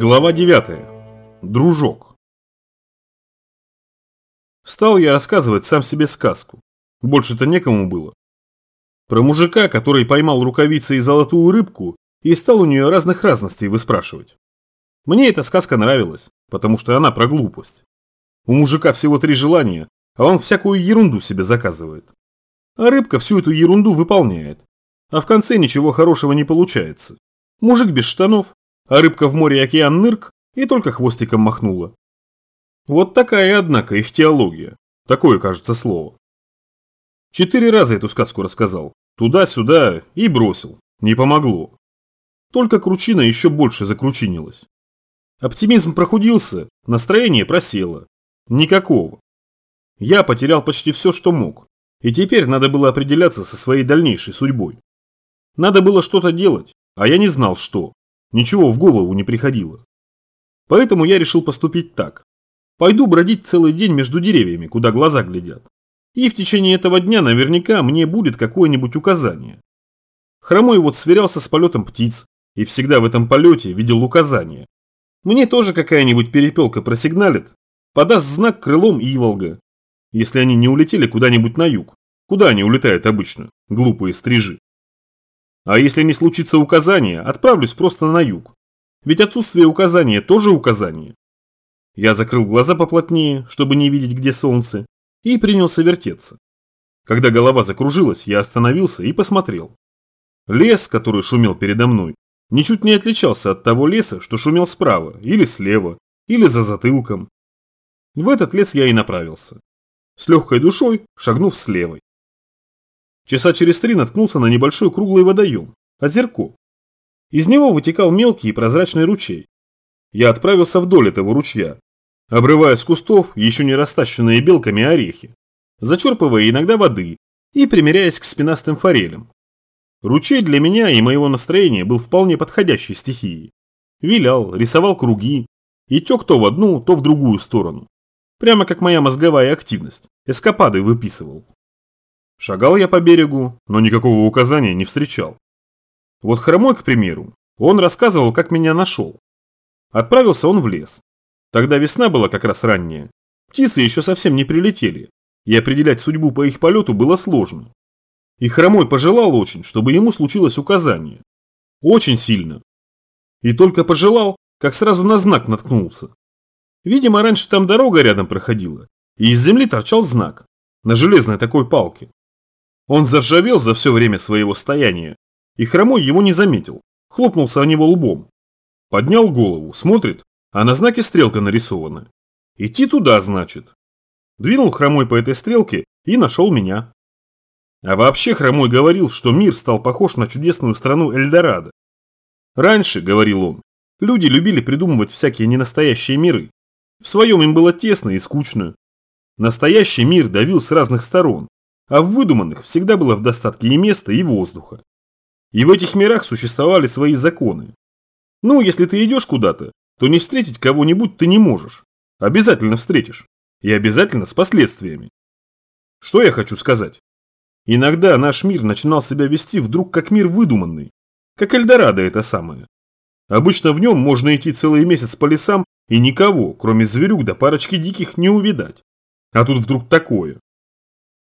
Глава 9. Дружок. Стал я рассказывать сам себе сказку. Больше-то некому было. Про мужика, который поймал рукавицей золотую рыбку и стал у нее разных разностей выспрашивать. Мне эта сказка нравилась, потому что она про глупость. У мужика всего три желания, а он всякую ерунду себе заказывает. А рыбка всю эту ерунду выполняет. А в конце ничего хорошего не получается. Мужик без штанов, а рыбка в море океан нырк и только хвостиком махнула. Вот такая, однако, их теология. Такое, кажется, слово. Четыре раза эту сказку рассказал. Туда-сюда и бросил. Не помогло. Только кручина еще больше закручинилась. Оптимизм прохудился, настроение просело. Никакого. Я потерял почти все, что мог. И теперь надо было определяться со своей дальнейшей судьбой. Надо было что-то делать, а я не знал, что. Ничего в голову не приходило. Поэтому я решил поступить так. Пойду бродить целый день между деревьями, куда глаза глядят. И в течение этого дня наверняка мне будет какое-нибудь указание. Хромой вот сверялся с полетом птиц и всегда в этом полете видел указания. Мне тоже какая-нибудь перепелка просигналит, подаст знак крылом Иволга. Если они не улетели куда-нибудь на юг. Куда они улетают обычно, глупые стрижи? А если не случится указания, отправлюсь просто на юг. Ведь отсутствие указания тоже указание. Я закрыл глаза поплотнее, чтобы не видеть, где солнце, и принялся вертеться. Когда голова закружилась, я остановился и посмотрел. Лес, который шумел передо мной, ничуть не отличался от того леса, что шумел справа, или слева, или за затылком. В этот лес я и направился. С легкой душой шагнув с левой. Часа через три наткнулся на небольшой круглый водоем, озерко. Из него вытекал мелкий и прозрачный ручей. Я отправился вдоль этого ручья, обрывая с кустов еще не растащенные белками орехи, зачерпывая иногда воды и примеряясь к спинастым форелям. Ручей для меня и моего настроения был вполне подходящей стихией. Вилял, рисовал круги и тек то в одну, то в другую сторону. Прямо как моя мозговая активность, эскапады выписывал. Шагал я по берегу, но никакого указания не встречал. Вот Хромой, к примеру, он рассказывал, как меня нашел. Отправился он в лес. Тогда весна была как раз ранняя. Птицы еще совсем не прилетели, и определять судьбу по их полету было сложно. И Хромой пожелал очень, чтобы ему случилось указание. Очень сильно. И только пожелал, как сразу на знак наткнулся. Видимо, раньше там дорога рядом проходила, и из земли торчал знак. На железной такой палке. Он заржавел за все время своего стояния, и Хромой его не заметил, хлопнулся о него лбом. Поднял голову, смотрит, а на знаке стрелка нарисована. Идти туда, значит. Двинул Хромой по этой стрелке и нашел меня. А вообще Хромой говорил, что мир стал похож на чудесную страну Эльдорадо. Раньше, говорил он, люди любили придумывать всякие ненастоящие миры. В своем им было тесно и скучно. Настоящий мир давил с разных сторон, а в выдуманных всегда было в достатке и места, и воздуха. И в этих мирах существовали свои законы. Ну, если ты идешь куда-то, то не встретить кого-нибудь ты не можешь. Обязательно встретишь. И обязательно с последствиями. Что я хочу сказать? Иногда наш мир начинал себя вести вдруг как мир выдуманный. Как Эльдорадо это самое. Обычно в нем можно идти целый месяц по лесам и никого, кроме зверюк да парочки диких, не увидать. А тут вдруг такое.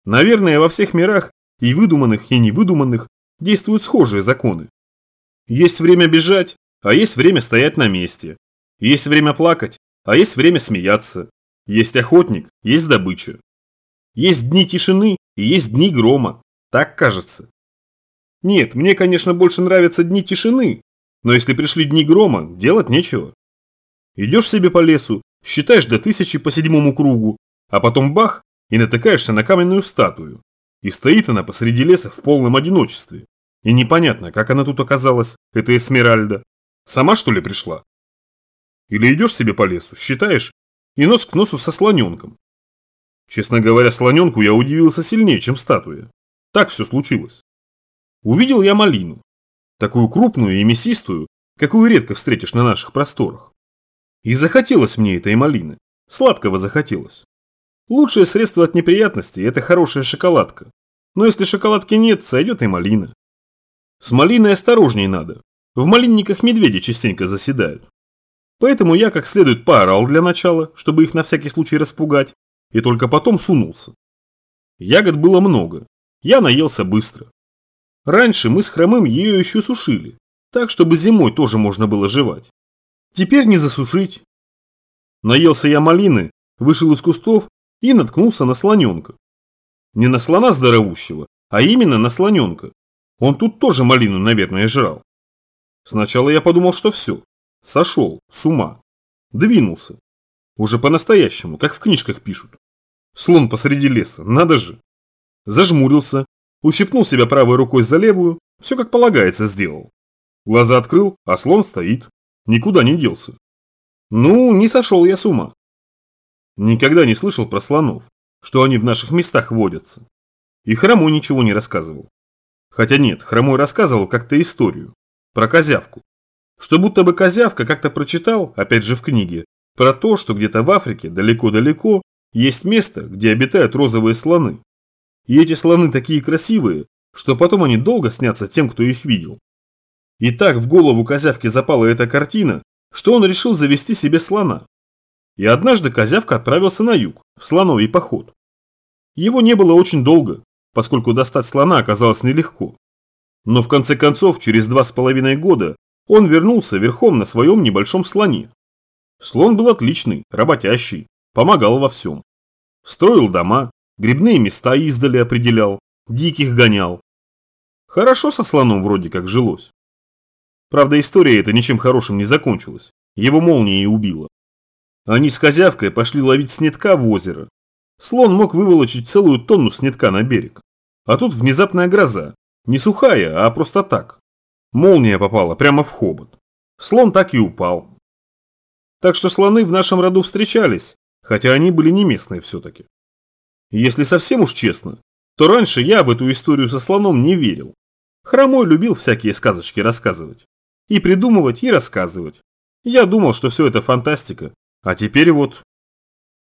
Наверное, во всех мирах, и выдуманных, и невыдуманных, действуют схожие законы. Есть время бежать, а есть время стоять на месте. Есть время плакать, а есть время смеяться. Есть охотник, есть добыча. Есть дни тишины и есть дни грома. Так кажется. Нет, мне, конечно, больше нравятся дни тишины, но если пришли дни грома, делать нечего. Идешь себе по лесу, считаешь до тысячи по седьмому кругу, а потом бах, и натыкаешься на каменную статую. И стоит она посреди леса в полном одиночестве. И непонятно, как она тут оказалась, эта Эсмеральда. Сама что ли пришла? Или идешь себе по лесу, считаешь, и нос к носу со слоненком. Честно говоря, слоненку я удивился сильнее, чем статуя. Так все случилось. Увидел я малину. Такую крупную и мясистую, какую редко встретишь на наших просторах. И захотелось мне этой малины. Сладкого захотелось. Лучшее средство от неприятностей – это хорошая шоколадка. Но если шоколадки нет, сойдет и малина. С малиной осторожней надо. В малинниках медведи частенько заседают. Поэтому я как следует поорал для начала, чтобы их на всякий случай распугать, и только потом сунулся. Ягод было много. Я наелся быстро. Раньше мы с хромым ее еще сушили, так, чтобы зимой тоже можно было жевать. Теперь не засушить. Наелся я малины, вышел из кустов и наткнулся на слоненка. Не на слона здоровущего, а именно на слоненка. Он тут тоже малину, наверное, жрал. Сначала я подумал, что все. Сошел, с ума. Двинулся. Уже по-настоящему, как в книжках пишут. Слон посреди леса, надо же. Зажмурился, ущипнул себя правой рукой за левую, все как полагается сделал. Глаза открыл, а слон стоит. Никуда не делся. Ну, не сошел я с ума. Никогда не слышал про слонов, что они в наших местах водятся. И Хромой ничего не рассказывал. Хотя нет, Хромой рассказывал как-то историю. Про козявку. Что будто бы козявка как-то прочитал, опять же в книге, про то, что где-то в Африке, далеко-далеко, есть место, где обитают розовые слоны. И эти слоны такие красивые, что потом они долго снятся тем, кто их видел. И так в голову козявки запала эта картина, что он решил завести себе слона. И однажды козявка отправился на юг, в слоновий поход. Его не было очень долго, поскольку достать слона оказалось нелегко. Но в конце концов, через два с половиной года, он вернулся верхом на своем небольшом слоне. Слон был отличный, работящий, помогал во всем. Строил дома, грибные места издали определял, диких гонял. Хорошо со слоном вроде как жилось. Правда, история эта ничем хорошим не закончилась. Его молнией убила. Они с козявкой пошли ловить снетка в озеро. Слон мог выволочить целую тонну снетка на берег. А тут внезапная гроза. Не сухая, а просто так. Молния попала прямо в хобот. Слон так и упал. Так что слоны в нашем роду встречались, хотя они были не местные все-таки. Если совсем уж честно, то раньше я в эту историю со слоном не верил. Хромой любил всякие сказочки рассказывать. И придумывать, и рассказывать. Я думал, что все это фантастика. А теперь вот...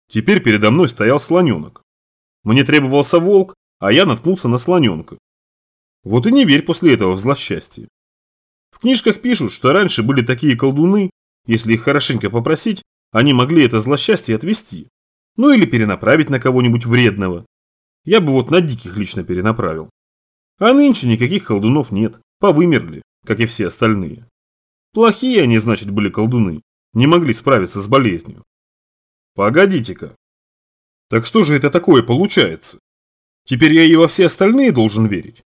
Теперь передо мной стоял слоненок. Мне требовался волк, а я наткнулся на слоненка. Вот и не верь после этого в злосчастье. В книжках пишут, что раньше были такие колдуны, если их хорошенько попросить, они могли это злосчастье отвести. Ну или перенаправить на кого-нибудь вредного. Я бы вот на диких лично перенаправил. А нынче никаких колдунов нет, повымерли, как и все остальные. Плохие они, значит, были колдуны, не могли справиться с болезнью. Погодите-ка. Так что же это такое получается? Теперь я и во все остальные должен верить?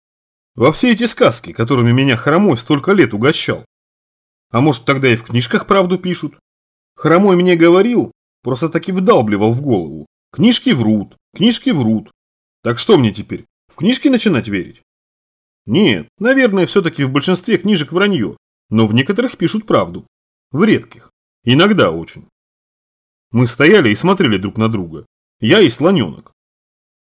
Во все эти сказки, которыми меня Хромой столько лет угощал. А может тогда и в книжках правду пишут? Хромой мне говорил, просто таки вдалбливал в голову. Книжки врут, книжки врут. Так что мне теперь, в книжки начинать верить? Нет, наверное, все-таки в большинстве книжек вранье, но в некоторых пишут правду. В редких. Иногда очень. Мы стояли и смотрели друг на друга. Я и слоненок.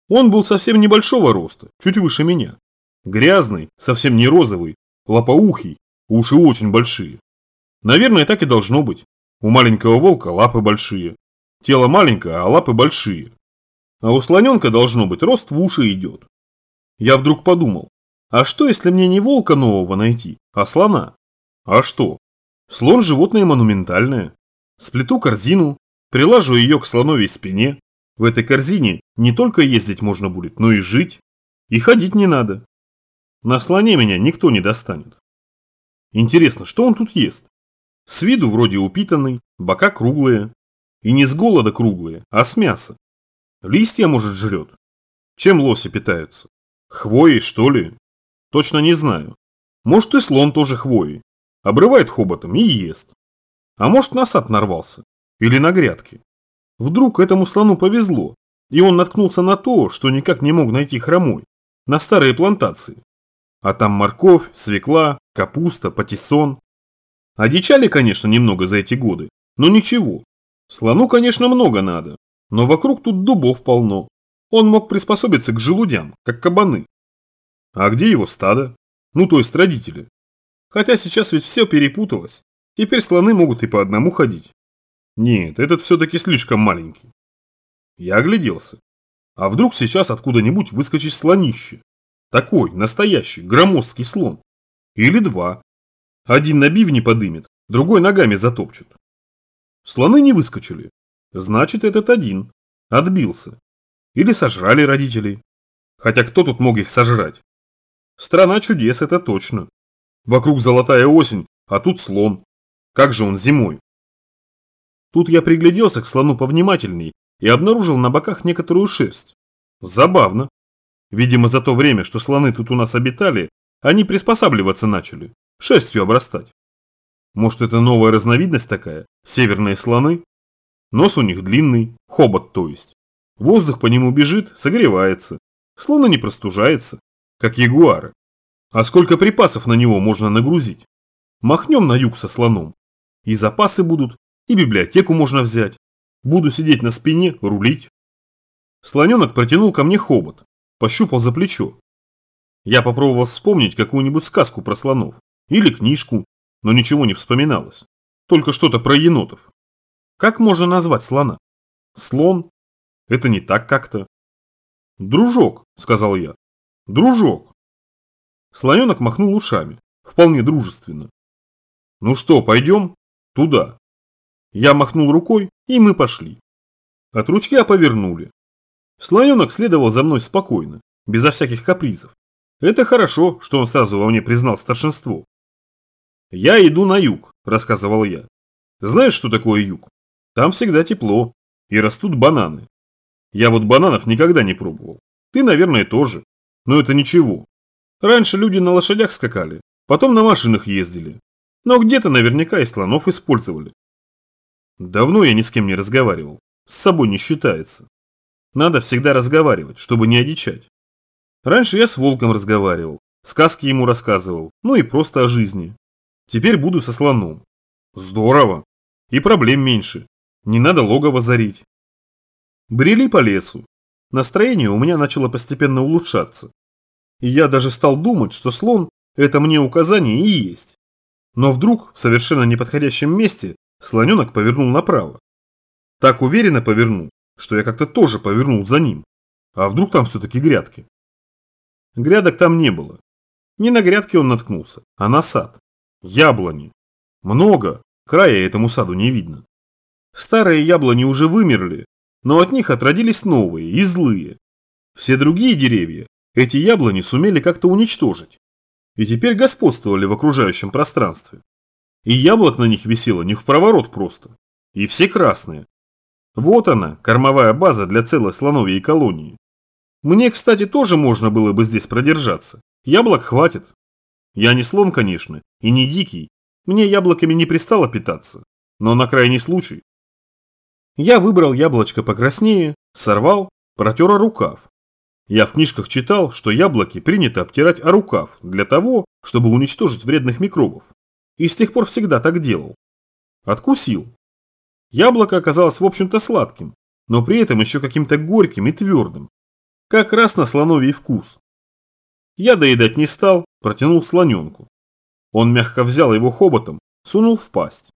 Он был совсем небольшого роста, чуть выше меня. Грязный, совсем не розовый, лопоухий, уши очень большие. Наверное, так и должно быть. У маленького волка лапы большие. Тело маленькое, а лапы большие. А у слоненка должно быть рост в уши идет. Я вдруг подумал, а что если мне не волка нового найти, а слона? А что? Слон животное монументальное. Сплету корзину, прилажу ее к слоновой спине. В этой корзине не только ездить можно будет, но и жить. И ходить не надо. На слоне меня никто не достанет. Интересно, что он тут ест? С виду вроде упитанный, бока круглые. И не с голода круглые, а с мяса. Листья, может, жрет. Чем лоси питаются? Хвоей, что ли? Точно не знаю. Может, и слон тоже хвоей. Обрывает хоботом и ест. А может, на сад нарвался. Или на грядки. Вдруг этому слону повезло, и он наткнулся на то, что никак не мог найти хромой. На старые плантации. А там морковь, свекла, капуста, патиссон. Одичали, конечно, немного за эти годы, но ничего. Слону, конечно, много надо, но вокруг тут дубов полно. Он мог приспособиться к желудям, как кабаны. А где его стадо? Ну, то есть родители. Хотя сейчас ведь все перепуталось. Теперь слоны могут и по одному ходить. Нет, этот все-таки слишком маленький. Я огляделся. А вдруг сейчас откуда-нибудь выскочит слонище? Такой, настоящий, громоздкий слон. Или два. Один на бивни подымет, другой ногами затопчет. Слоны не выскочили. Значит, этот один. Отбился. Или сожрали родителей. Хотя кто тут мог их сожрать? Страна чудес, это точно. Вокруг золотая осень, а тут слон. Как же он зимой? Тут я пригляделся к слону повнимательней и обнаружил на боках некоторую шерсть. Забавно. Видимо, за то время, что слоны тут у нас обитали, они приспосабливаться начали, шерстью обрастать. Может, это новая разновидность такая, северные слоны? Нос у них длинный, хобот то есть. Воздух по нему бежит, согревается. Слон не простужается, как ягуары. А сколько припасов на него можно нагрузить? Махнем на юг со слоном. И запасы будут, и библиотеку можно взять. Буду сидеть на спине, рулить. Слоненок протянул ко мне хобот, пощупал за плечо. Я попробовал вспомнить какую-нибудь сказку про слонов или книжку, но ничего не вспоминалось. Только что-то про енотов. Как можно назвать слона? Слон? Это не так как-то. Дружок, сказал я. Дружок. Слоненок махнул ушами, вполне дружественно. Ну что, пойдем? Туда. Я махнул рукой, и мы пошли. От ручья повернули. Слоненок следовал за мной спокойно, безо всяких капризов. Это хорошо, что он сразу во мне признал старшинство. «Я иду на юг», – рассказывал я. «Знаешь, что такое юг? Там всегда тепло, и растут бананы. Я вот бананов никогда не пробовал. Ты, наверное, тоже. Но это ничего. Раньше люди на лошадях скакали, потом на машинах ездили. Но где-то наверняка и слонов использовали. Давно я ни с кем не разговаривал. С собой не считается. Надо всегда разговаривать, чтобы не одичать. Раньше я с волком разговаривал, сказки ему рассказывал, ну и просто о жизни. Теперь буду со слоном. Здорово. И проблем меньше. Не надо логово зарить. Брели по лесу. Настроение у меня начало постепенно улучшаться. И я даже стал думать, что слон – это мне указание и есть. Но вдруг, в совершенно неподходящем месте, слоненок повернул направо. Так уверенно повернул, что я как-то тоже повернул за ним. А вдруг там все-таки грядки? Грядок там не было. Не на грядки он наткнулся, а на сад. Яблони. Много, края этому саду не видно. Старые яблони уже вымерли, но от них отродились новые и злые. Все другие деревья эти яблони сумели как-то уничтожить. И теперь господствовали в окружающем пространстве. И яблок на них висело не в проворот просто. И все красные. Вот она, кормовая база для целой слоновьей колонии. Мне, кстати, тоже можно было бы здесь продержаться. Яблок хватит. Я не слон, конечно, и не дикий. Мне яблоками не пристало питаться. Но на крайний случай. Я выбрал яблочко покраснее, сорвал, протер рукав. Я в книжках читал, что яблоки принято обтирать о рукав для того, чтобы уничтожить вредных микробов. И с тех пор всегда так делал. Откусил. Яблоко оказалось в общем-то сладким, но при этом еще каким-то горьким и твердым. Как раз на слоновий вкус. Я доедать не стал, протянул слоненку. Он мягко взял его хоботом, сунул в пасть.